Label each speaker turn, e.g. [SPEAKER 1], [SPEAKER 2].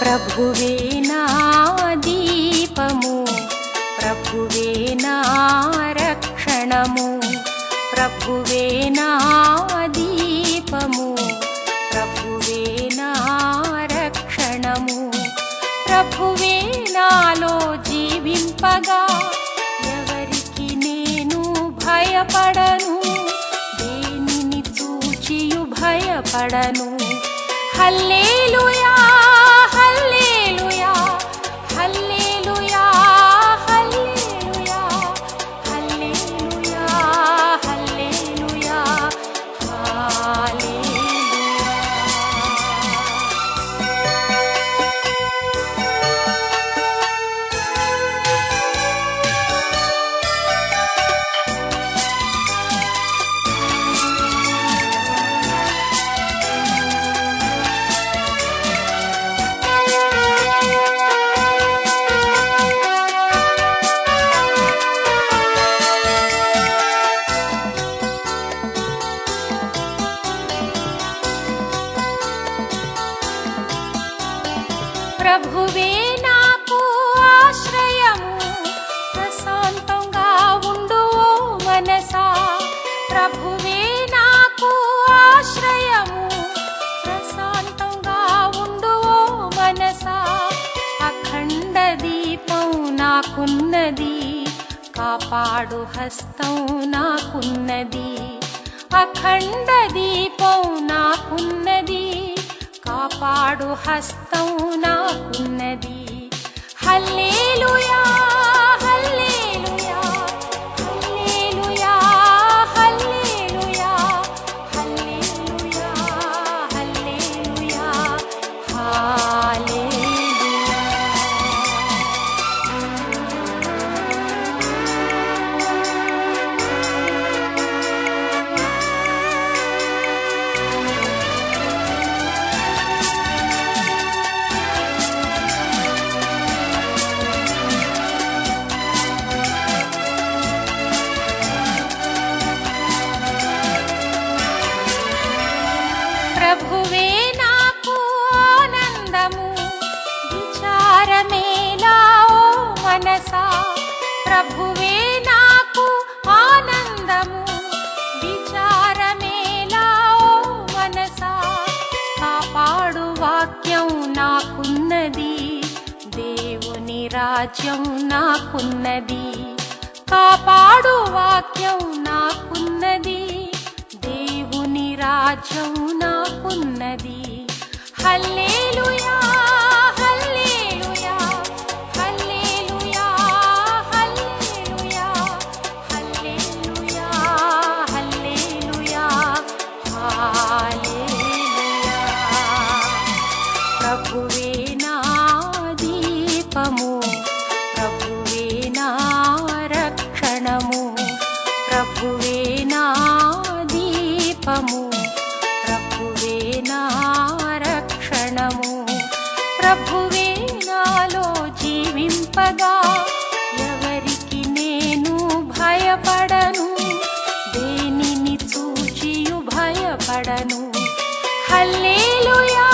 [SPEAKER 1] ప్రభువే నా దీపము ప్రభువే నా రక్షణము ప్రభువే నా దీపము ప్రభువే నా రక్షణము. ప్రభువే నాలో జీవింపగా ఎవరికి నేను భయపడను దేనిని చూచియు భయపడను. హల్లే ప్రభువే నాకు ఆశ్రయము. ప్రశాంతంగా ఉండు మనసా. ప్రభువే నాకు ఆశ్రయము. ప్రశాంతంగా ఉండు మనసా. అఖండ దీపం నాకున్నది. కాపాడు హస్తం నాకున్నది. అఖండ దీపం నా हस्तं ना नदी हल्ले ప్రభువే నాకు ఆనందము. విచారమేలా మనసా. కాపాడు వాక్యం నాకున్నది. దేవుని రాజ్యం నాకున్నది. కాపాడు వాక్యం నాకున్నది. దేవుని రాజ్యం నాకున్నది. హల్లే దీపము ప్రభువే నా రక్షణము. ప్రభువే నా దీపము. ప్రభువే నా రక్షణము. ప్రభువే నాలో జీవింపగా ఎవరికి నేను భయపడను? దేనిని చూచియు భయపడను? హల్లేలుయా!